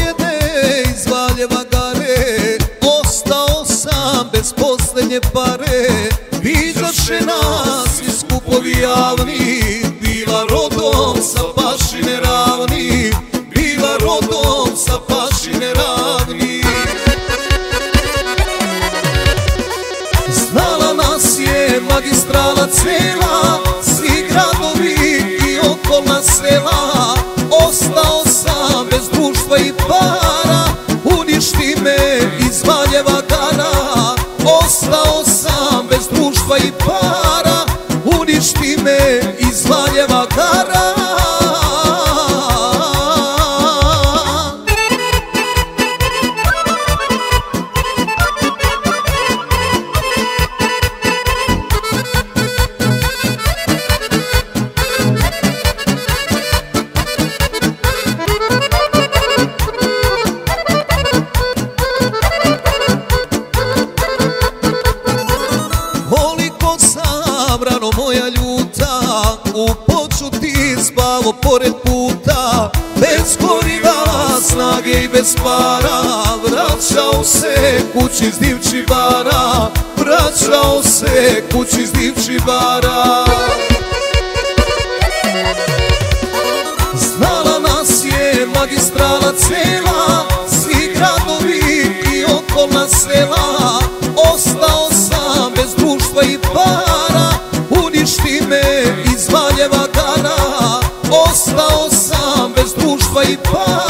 pobjede iz Valjeva gare Ostao sam bez posljednje pare. Viđaše nas i skupovi javni Bila rodom sa pašine ravni Bila rodom sa pašine ravni. Znala nas je magistrala cijela Ostao pored puta Bez goriva, snage i bez para Vraćao se kući s divči bara Vraćao se kući s divči bez društva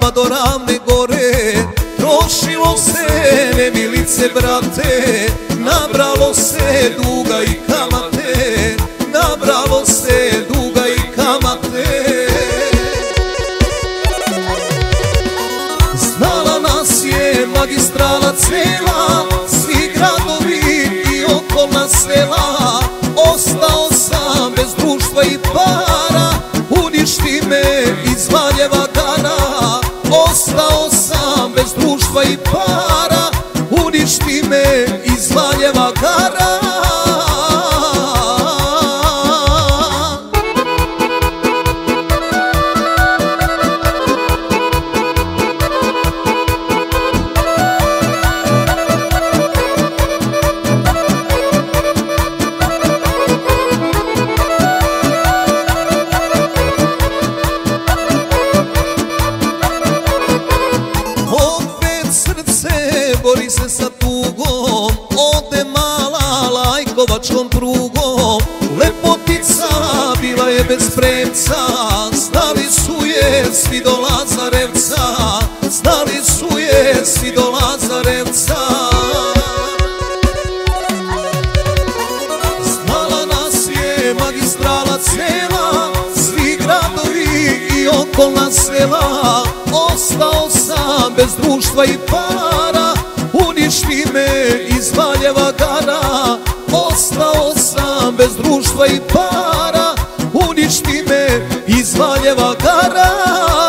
pa do ravne gore Trošilo se nemilice brate Nabralo se duga i kamate Nabralo se duga i kamate. Znala nas je magistrala cela Svi gradovi i okolna sela Ostao sam bez društva i para iz Valjeva gara Opet bila je bez premca Znali su je svi do Lazarevca Znali su je svi do Lazarevca. Znala nas je magistrala cela Svi gradovi i okolna sela. Ostao sam bez društva i para Uništi me iz Valjeva gara. Ostao sam bez društva i para cara